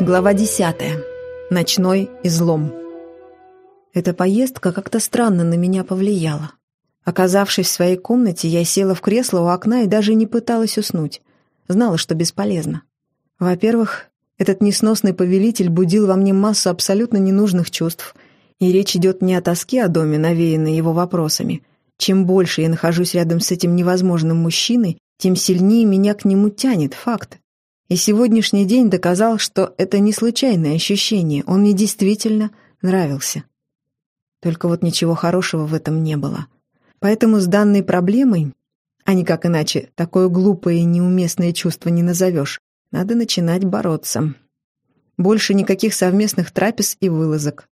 Глава 10. Ночной излом. Эта поездка как-то странно на меня повлияла. Оказавшись в своей комнате, я села в кресло у окна и даже не пыталась уснуть. Знала, что бесполезно. Во-первых, этот несносный повелитель будил во мне массу абсолютно ненужных чувств. И речь идет не о тоске о доме, навеянной его вопросами. Чем больше я нахожусь рядом с этим невозможным мужчиной, тем сильнее меня к нему тянет, факт. И сегодняшний день доказал, что это не случайное ощущение, он мне действительно нравился. Только вот ничего хорошего в этом не было. Поэтому с данной проблемой, а никак иначе, такое глупое и неуместное чувство не назовешь, надо начинать бороться. Больше никаких совместных трапез и вылазок.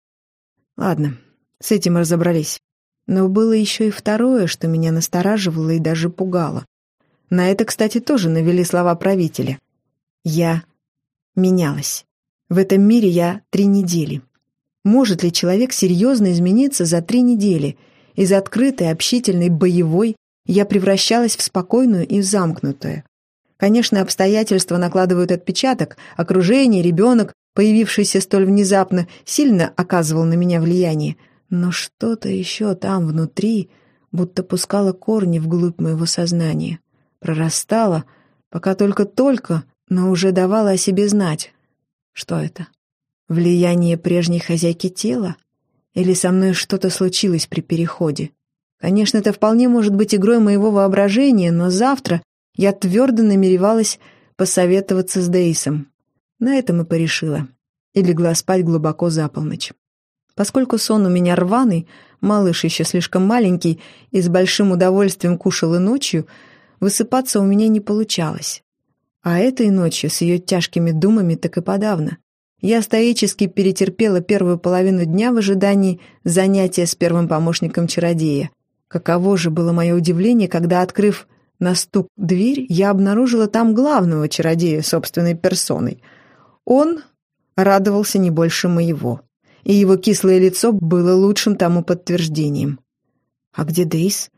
Ладно, с этим разобрались. Но было еще и второе, что меня настораживало и даже пугало. На это, кстати, тоже навели слова правителя. Я менялась. В этом мире я три недели. Может ли человек серьезно измениться за три недели? Из открытой, общительной, боевой я превращалась в спокойную и замкнутую. Конечно, обстоятельства накладывают отпечаток, окружение, ребенок, появившийся столь внезапно, сильно оказывал на меня влияние. Но что-то еще там внутри будто пускало корни вглубь моего сознания. Прорастало, пока только-только но уже давала о себе знать. Что это? Влияние прежней хозяйки тела? Или со мной что-то случилось при переходе? Конечно, это вполне может быть игрой моего воображения, но завтра я твердо намеревалась посоветоваться с Дейсом. На этом и порешила. И легла спать глубоко за полночь. Поскольку сон у меня рваный, малыш еще слишком маленький и с большим удовольствием кушал и ночью, высыпаться у меня не получалось. А этой ночью с ее тяжкими думами так и подавно. Я стоически перетерпела первую половину дня в ожидании занятия с первым помощником чародея. Каково же было мое удивление, когда, открыв на стук дверь, я обнаружила там главного чародея собственной персоной. Он радовался не больше моего, и его кислое лицо было лучшим тому подтверждением. «А где Дейс?»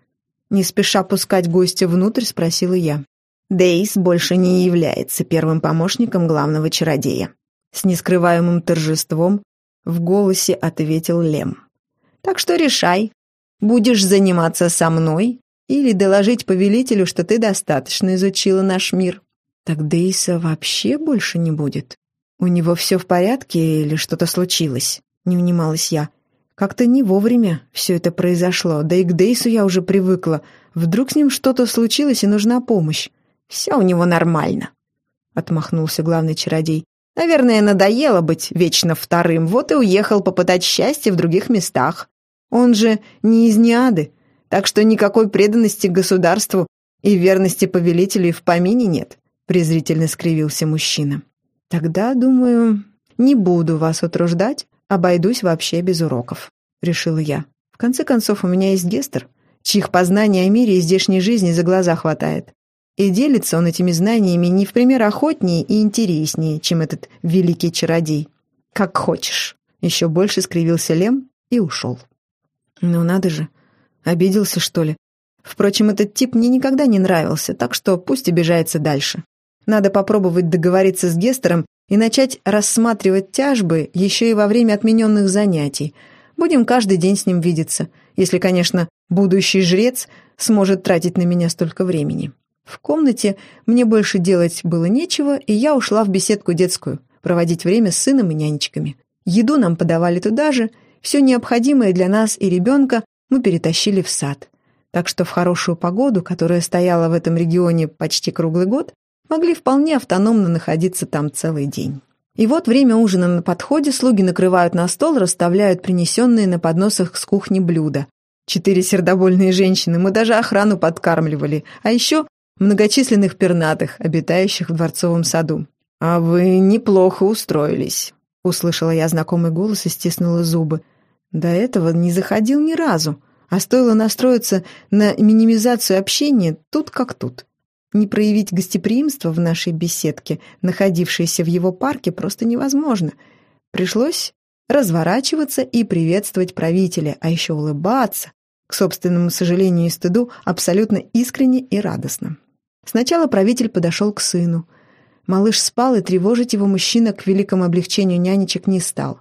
Не спеша пускать гостя внутрь, спросила я. Дейс больше не является первым помощником главного чародея. С нескрываемым торжеством в голосе ответил Лем. Так что решай, будешь заниматься со мной или доложить повелителю, что ты достаточно изучила наш мир. Так Дейса вообще больше не будет? У него все в порядке или что-то случилось? Не унималась я. Как-то не вовремя все это произошло, да и к Дейсу я уже привыкла. Вдруг с ним что-то случилось и нужна помощь. «Все у него нормально», — отмахнулся главный чародей. «Наверное, надоело быть вечно вторым, вот и уехал попытать счастье в других местах. Он же не из Неады, так что никакой преданности государству и верности повелителю в помине нет», — презрительно скривился мужчина. «Тогда, думаю, не буду вас утруждать, обойдусь вообще без уроков», — решила я. «В конце концов, у меня есть Гестер, чьих познаний о мире и здешней жизни за глаза хватает. И делится он этими знаниями не в пример охотнее и интереснее, чем этот великий чародей. «Как хочешь». Еще больше скривился Лем и ушел. «Ну надо же. Обиделся, что ли? Впрочем, этот тип мне никогда не нравился, так что пусть обижается дальше. Надо попробовать договориться с Гестером и начать рассматривать тяжбы еще и во время отмененных занятий. Будем каждый день с ним видеться, если, конечно, будущий жрец сможет тратить на меня столько времени. В комнате мне больше делать было нечего, и я ушла в беседку детскую, проводить время с сыном и нянечками. Еду нам подавали туда же, все необходимое для нас и ребенка мы перетащили в сад. Так что в хорошую погоду, которая стояла в этом регионе почти круглый год, могли вполне автономно находиться там целый день. И вот время ужина на подходе, слуги накрывают на стол, расставляют принесенные на подносах с кухни блюда. Четыре сердобольные женщины, мы даже охрану подкармливали, а еще многочисленных пернатых, обитающих в дворцовом саду. «А вы неплохо устроились», — услышала я знакомый голос и стиснула зубы. До этого не заходил ни разу, а стоило настроиться на минимизацию общения тут как тут. Не проявить гостеприимство в нашей беседке, находившейся в его парке, просто невозможно. Пришлось разворачиваться и приветствовать правителя, а еще улыбаться, к собственному сожалению и стыду, абсолютно искренне и радостно. Сначала правитель подошел к сыну. Малыш спал, и тревожить его мужчина к великому облегчению нянечек не стал.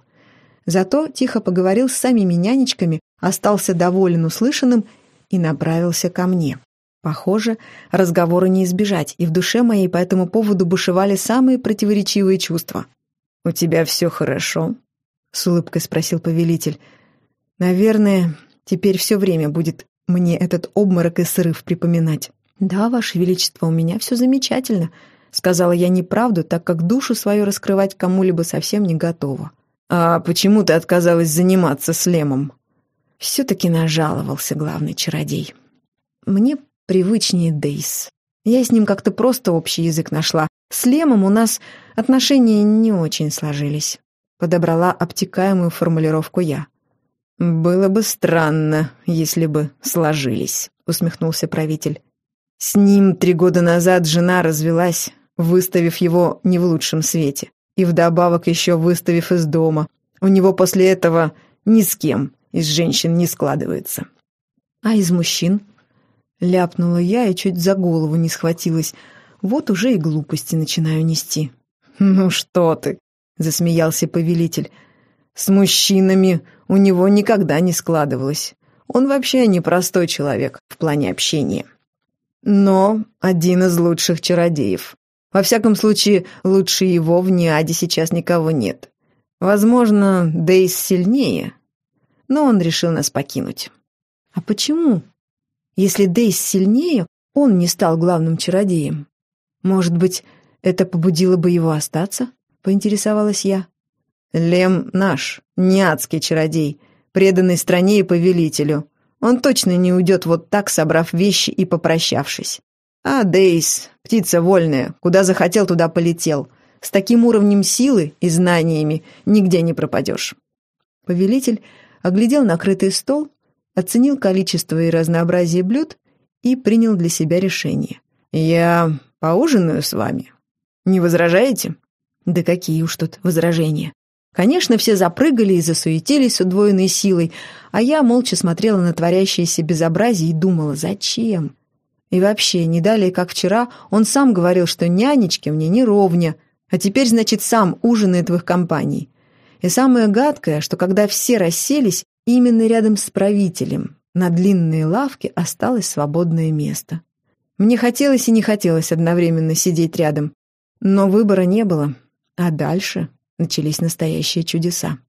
Зато тихо поговорил с самими нянечками, остался доволен услышанным и направился ко мне. Похоже, разговора не избежать, и в душе моей по этому поводу бушевали самые противоречивые чувства. «У тебя все хорошо?» — с улыбкой спросил повелитель. «Наверное, теперь все время будет мне этот обморок и срыв припоминать». «Да, Ваше Величество, у меня все замечательно», — сказала я неправду, так как душу свою раскрывать кому-либо совсем не готова. «А почему ты отказалась заниматься с Лемом?» Все-таки нажаловался главный чародей. Мне привычнее Дейс. Я с ним как-то просто общий язык нашла. С Лемом у нас отношения не очень сложились. Подобрала обтекаемую формулировку я. «Было бы странно, если бы сложились», — усмехнулся правитель. «С ним три года назад жена развелась, выставив его не в лучшем свете, и вдобавок еще выставив из дома. У него после этого ни с кем из женщин не складывается». «А из мужчин?» Ляпнула я и чуть за голову не схватилась. Вот уже и глупости начинаю нести. «Ну что ты!» — засмеялся повелитель. «С мужчинами у него никогда не складывалось. Он вообще непростой человек в плане общения. Но один из лучших чародеев. Во всяком случае, лучше его в Ниаде сейчас никого нет. Возможно, Дейс сильнее, но он решил нас покинуть». «А почему?» Если Дейс сильнее, он не стал главным чародеем. Может быть, это побудило бы его остаться? Поинтересовалась я. Лем наш, не адский чародей, преданный стране и повелителю. Он точно не уйдет вот так, собрав вещи и попрощавшись. А Дейс, птица вольная, куда захотел, туда полетел. С таким уровнем силы и знаниями нигде не пропадешь. Повелитель оглядел накрытый стол оценил количество и разнообразие блюд и принял для себя решение. «Я поужинаю с вами. Не возражаете?» Да какие уж тут возражения. Конечно, все запрыгали и засуетились с удвоенной силой, а я молча смотрела на творящееся безобразие и думала, зачем? И вообще, не далее, как вчера, он сам говорил, что нянечки мне не ровня, а теперь, значит, сам ужинает в их компании. И самое гадкое, что когда все расселись, Именно рядом с правителем на длинной лавке осталось свободное место. Мне хотелось и не хотелось одновременно сидеть рядом, но выбора не было, а дальше начались настоящие чудеса.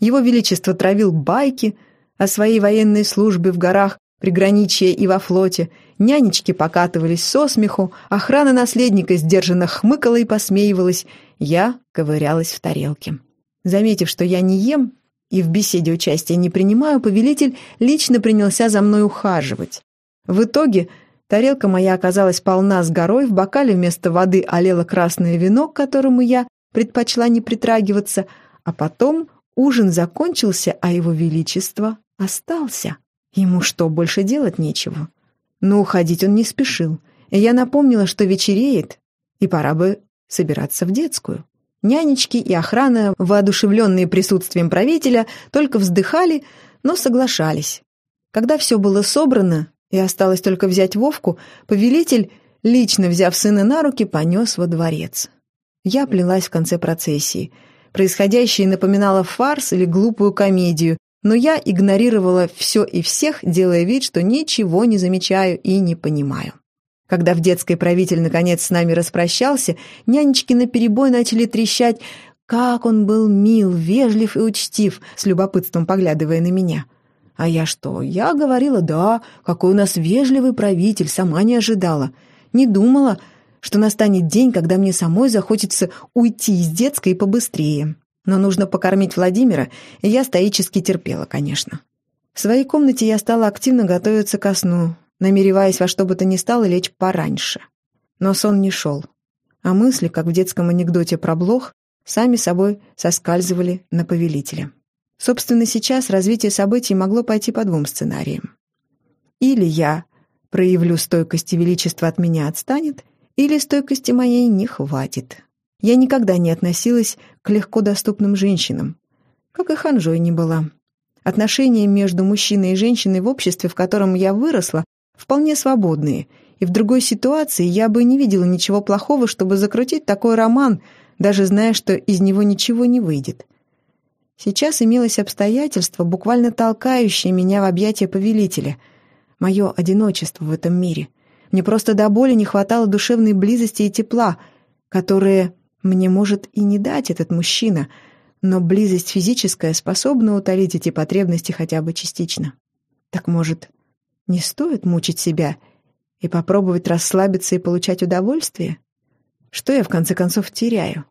Его Величество травил байки о своей военной службе в горах, приграничье и во флоте, нянечки покатывались со смеху, охрана наследника сдержанно хмыкала и посмеивалась, я ковырялась в тарелке. Заметив, что я не ем, и в беседе участия не принимаю, повелитель лично принялся за мной ухаживать. В итоге тарелка моя оказалась полна с горой, в бокале вместо воды олело красное вино, к которому я предпочла не притрагиваться, а потом ужин закончился, а его величество остался. Ему что, больше делать нечего? Но уходить он не спешил, я напомнила, что вечереет, и пора бы собираться в детскую. Нянечки и охрана, воодушевленные присутствием правителя, только вздыхали, но соглашались. Когда все было собрано и осталось только взять Вовку, повелитель, лично взяв сына на руки, понес во дворец. Я плелась в конце процессии. Происходящее напоминало фарс или глупую комедию, но я игнорировала все и всех, делая вид, что ничего не замечаю и не понимаю. Когда в детской правитель наконец с нами распрощался, нянечки наперебой начали трещать «Как он был мил, вежлив и учтив», с любопытством поглядывая на меня. А я что? Я говорила «Да, какой у нас вежливый правитель, сама не ожидала». Не думала, что настанет день, когда мне самой захочется уйти из детской побыстрее. Но нужно покормить Владимира, и я стоически терпела, конечно. В своей комнате я стала активно готовиться ко сну, намереваясь во что бы то ни стало лечь пораньше. Но сон не шел, а мысли, как в детском анекдоте про блох, сами собой соскальзывали на повелителя. Собственно, сейчас развитие событий могло пойти по двум сценариям. Или я проявлю стойкость и величество от меня отстанет, или стойкости моей не хватит. Я никогда не относилась к легко доступным женщинам, как и ханжой не была. Отношения между мужчиной и женщиной в обществе, в котором я выросла, вполне свободные, и в другой ситуации я бы не видела ничего плохого, чтобы закрутить такой роман, даже зная, что из него ничего не выйдет. Сейчас имелось обстоятельство, буквально толкающее меня в объятия повелителя. Мое одиночество в этом мире. Мне просто до боли не хватало душевной близости и тепла, которые мне может и не дать этот мужчина, но близость физическая способна утолить эти потребности хотя бы частично. Так, может, не стоит мучить себя и попробовать расслабиться и получать удовольствие? Что я, в конце концов, теряю?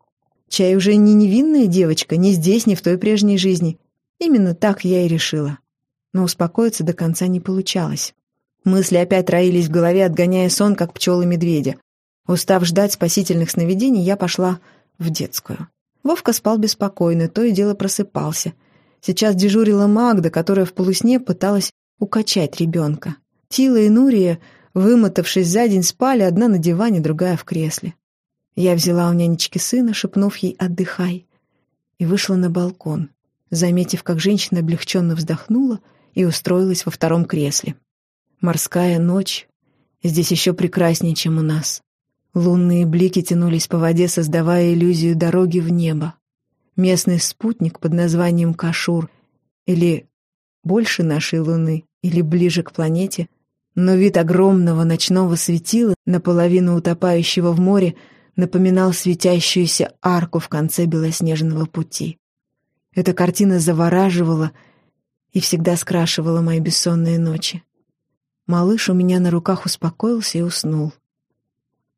Чай уже не невинная девочка, ни здесь, ни в той прежней жизни. Именно так я и решила. Но успокоиться до конца не получалось. Мысли опять роились в голове, отгоняя сон, как пчелы медведя. Устав ждать спасительных сновидений, я пошла в детскую. Вовка спал беспокойно, то и дело просыпался. Сейчас дежурила Магда, которая в полусне пыталась укачать ребенка. Тила и Нурия, вымотавшись за день, спали одна на диване, другая в кресле. Я взяла у нянечки сына, шепнув ей «отдыхай», и вышла на балкон, заметив, как женщина облегченно вздохнула и устроилась во втором кресле. Морская ночь здесь еще прекраснее, чем у нас. Лунные блики тянулись по воде, создавая иллюзию дороги в небо. Местный спутник под названием Кашур, или больше нашей Луны, или ближе к планете, но вид огромного ночного светила, наполовину утопающего в море, напоминал светящуюся арку в конце белоснежного пути. Эта картина завораживала и всегда скрашивала мои бессонные ночи. Малыш у меня на руках успокоился и уснул.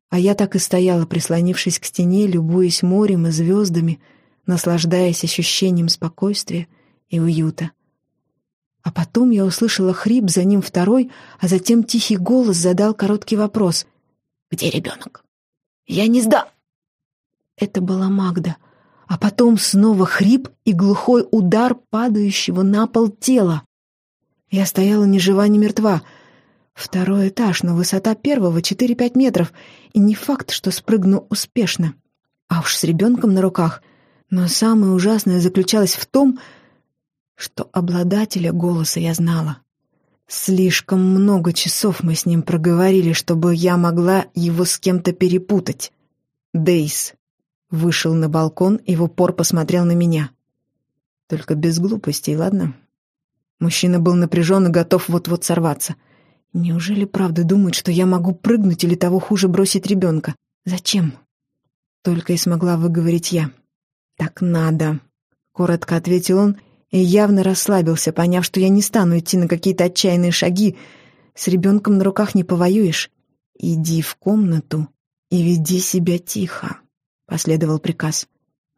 А я так и стояла, прислонившись к стене, любуясь морем и звездами, наслаждаясь ощущением спокойствия и уюта. А потом я услышала хрип, за ним второй, а затем тихий голос задал короткий вопрос. «Где ребенок?» Я не сда...» Это была Магда. А потом снова хрип и глухой удар падающего на пол тела. Я стояла ни жива, ни мертва. Второй этаж, но высота первого — 4-5 метров, и не факт, что спрыгну успешно. А уж с ребенком на руках. Но самое ужасное заключалось в том, что обладателя голоса я знала. Слишком много часов мы с ним проговорили, чтобы я могла его с кем-то перепутать. Дейс вышел на балкон и в упор посмотрел на меня. Только без глупостей, ладно? Мужчина был напряжен и готов вот-вот сорваться. Неужели правда думает, что я могу прыгнуть или того хуже бросить ребенка? Зачем? Только и смогла выговорить я. «Так надо», — коротко ответил он и явно расслабился, поняв, что я не стану идти на какие-то отчаянные шаги. С ребенком на руках не повоюешь. «Иди в комнату и веди себя тихо», — последовал приказ.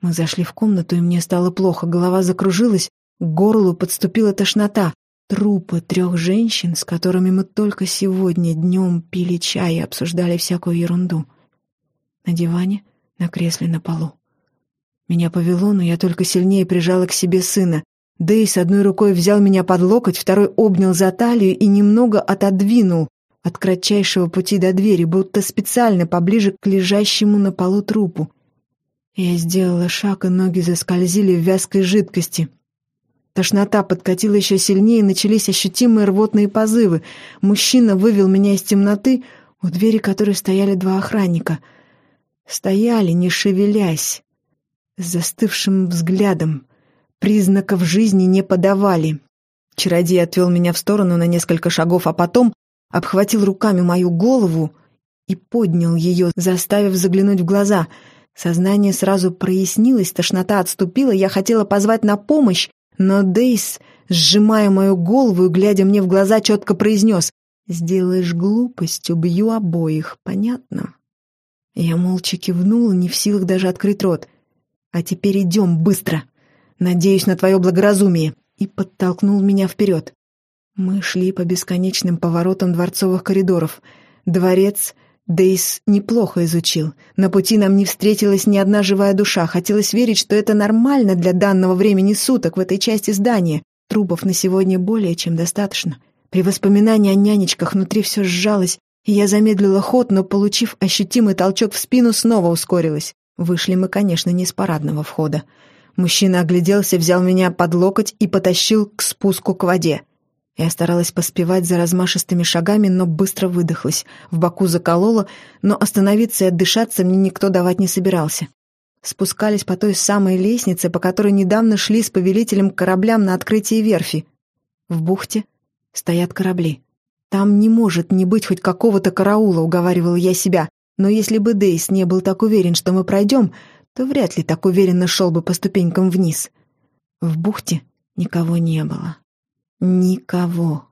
Мы зашли в комнату, и мне стало плохо, голова закружилась, к горлу подступила тошнота. Трупы трех женщин, с которыми мы только сегодня днем пили чай и обсуждали всякую ерунду. На диване, на кресле на полу. Меня повело, но я только сильнее прижала к себе сына. Дейс одной рукой взял меня под локоть, второй обнял за талию и немного отодвинул от кратчайшего пути до двери, будто специально поближе к лежащему на полу трупу. Я сделала шаг, и ноги заскользили в вязкой жидкости. Тошнота подкатила еще сильнее, начались ощутимые рвотные позывы. Мужчина вывел меня из темноты, у двери которой стояли два охранника. Стояли, не шевелясь, с застывшим взглядом, признаков жизни не подавали. Чародей отвел меня в сторону на несколько шагов, а потом обхватил руками мою голову и поднял ее, заставив заглянуть в глаза. Сознание сразу прояснилось, тошнота отступила, я хотела позвать на помощь, но Дейс, сжимая мою голову и глядя мне в глаза, четко произнес «Сделаешь глупость, убью обоих, понятно?» Я молча кивнула, не в силах даже открыть рот. «А теперь идем, быстро!» Надеюсь на твое благоразумие!» и подтолкнул меня вперед. Мы шли по бесконечным поворотам дворцовых коридоров. Дворец Дейс неплохо изучил. На пути нам не встретилась ни одна живая душа. Хотелось верить, что это нормально для данного времени суток в этой части здания. Трупов на сегодня более чем достаточно. При воспоминании о нянечках внутри все сжалось, и я замедлила ход, но, получив ощутимый толчок в спину, снова ускорилась. Вышли мы, конечно, не с парадного входа. Мужчина огляделся, взял меня под локоть и потащил к спуску к воде. Я старалась поспевать за размашистыми шагами, но быстро выдохлась. В боку заколола, но остановиться и отдышаться мне никто давать не собирался. Спускались по той самой лестнице, по которой недавно шли с повелителем к кораблям на открытие верфи. В бухте стоят корабли. Там не может не быть хоть какого-то караула, уговаривала я себя. Но если бы Дейс не был так уверен, что мы пройдем, то вряд ли так уверенно шел бы по ступенькам вниз. В бухте никого не было. Никого.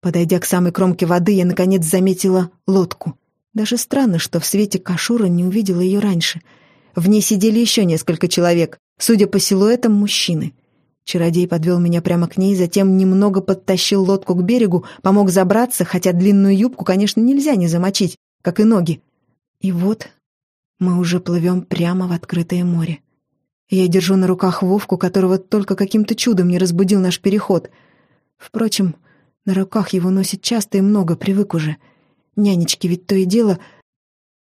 Подойдя к самой кромке воды, я, наконец, заметила лодку. Даже странно, что в свете Кашура не увидела ее раньше. В ней сидели еще несколько человек, судя по силуэтам, мужчины. Чародей подвел меня прямо к ней, затем немного подтащил лодку к берегу, помог забраться, хотя длинную юбку, конечно, нельзя не замочить, как и ноги. И вот мы уже плывем прямо в открытое море. Я держу на руках Вовку, которого только каким-то чудом не разбудил наш переход — Впрочем, на руках его носит часто и много, привык уже. Нянечки ведь то и дело...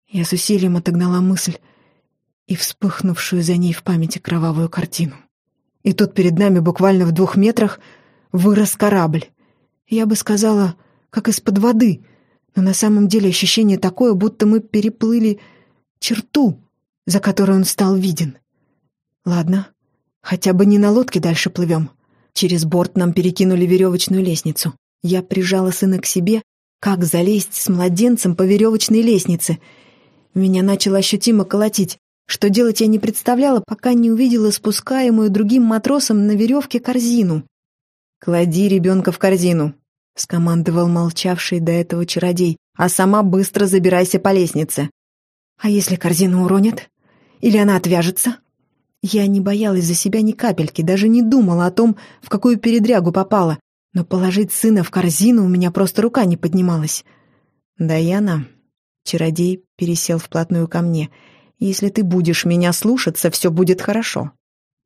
Я с усилием отогнала мысль и вспыхнувшую за ней в памяти кровавую картину. И тут перед нами, буквально в двух метрах, вырос корабль. Я бы сказала, как из-под воды, но на самом деле ощущение такое, будто мы переплыли черту, за которой он стал виден. Ладно, хотя бы не на лодке дальше плывем. Через борт нам перекинули веревочную лестницу. Я прижала сына к себе. Как залезть с младенцем по веревочной лестнице? Меня начало ощутимо колотить. Что делать я не представляла, пока не увидела спускаемую другим матросом на веревке корзину. «Клади ребенка в корзину», — скомандовал молчавший до этого чародей, «а сама быстро забирайся по лестнице». «А если корзину уронят? Или она отвяжется?» Я не боялась за себя ни капельки, даже не думала о том, в какую передрягу попала, но положить сына в корзину у меня просто рука не поднималась. «Даяна», — чародей пересел вплотную ко мне, — «если ты будешь меня слушаться, все будет хорошо».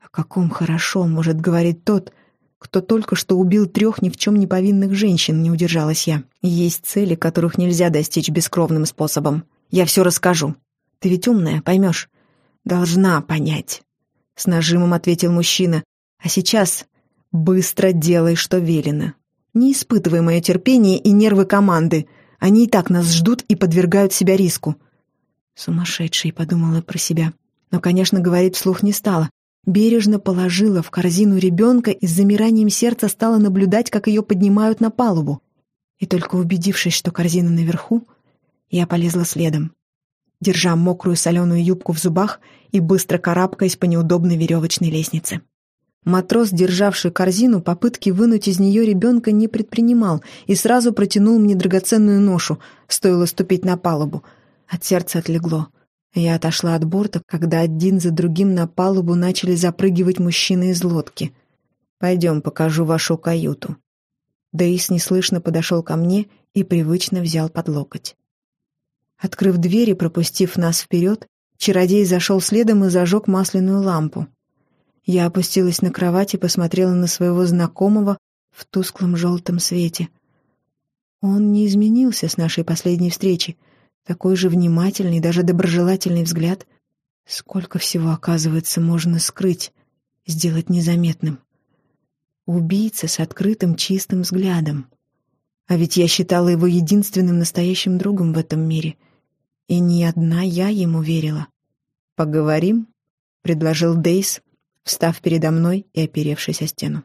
«О каком хорошо может говорить тот, кто только что убил трех ни в чем не повинных женщин?» — не удержалась я. «Есть цели, которых нельзя достичь бескровным способом. Я все расскажу. Ты ведь умная, поймешь?» «Должна понять». — с нажимом ответил мужчина. «А сейчас быстро делай, что велено. Не испытывай мое терпение и нервы команды. Они и так нас ждут и подвергают себя риску». «Сумасшедший», — подумала про себя. Но, конечно, говорить вслух не стала. Бережно положила в корзину ребенка и с замиранием сердца стала наблюдать, как ее поднимают на палубу. И только убедившись, что корзина наверху, я полезла следом держа мокрую соленую юбку в зубах и быстро карабкаясь по неудобной веревочной лестнице. Матрос, державший корзину, попытки вынуть из нее ребенка не предпринимал и сразу протянул мне драгоценную ношу, стоило ступить на палубу. От сердца отлегло. Я отошла от борта, когда один за другим на палубу начали запрыгивать мужчины из лодки. «Пойдем, покажу вашу каюту». Дейс неслышно подошел ко мне и привычно взял под локоть. Открыв дверь и пропустив нас вперед, чародей зашел следом и зажег масляную лампу. Я опустилась на кровать и посмотрела на своего знакомого в тусклом желтом свете. Он не изменился с нашей последней встречи. Такой же внимательный, даже доброжелательный взгляд. Сколько всего, оказывается, можно скрыть, сделать незаметным. Убийца с открытым чистым взглядом. А ведь я считала его единственным настоящим другом в этом мире — и ни одна я ему верила. «Поговорим?» — предложил Дейс, встав передо мной и оперевшись о стену.